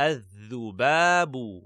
الذباب.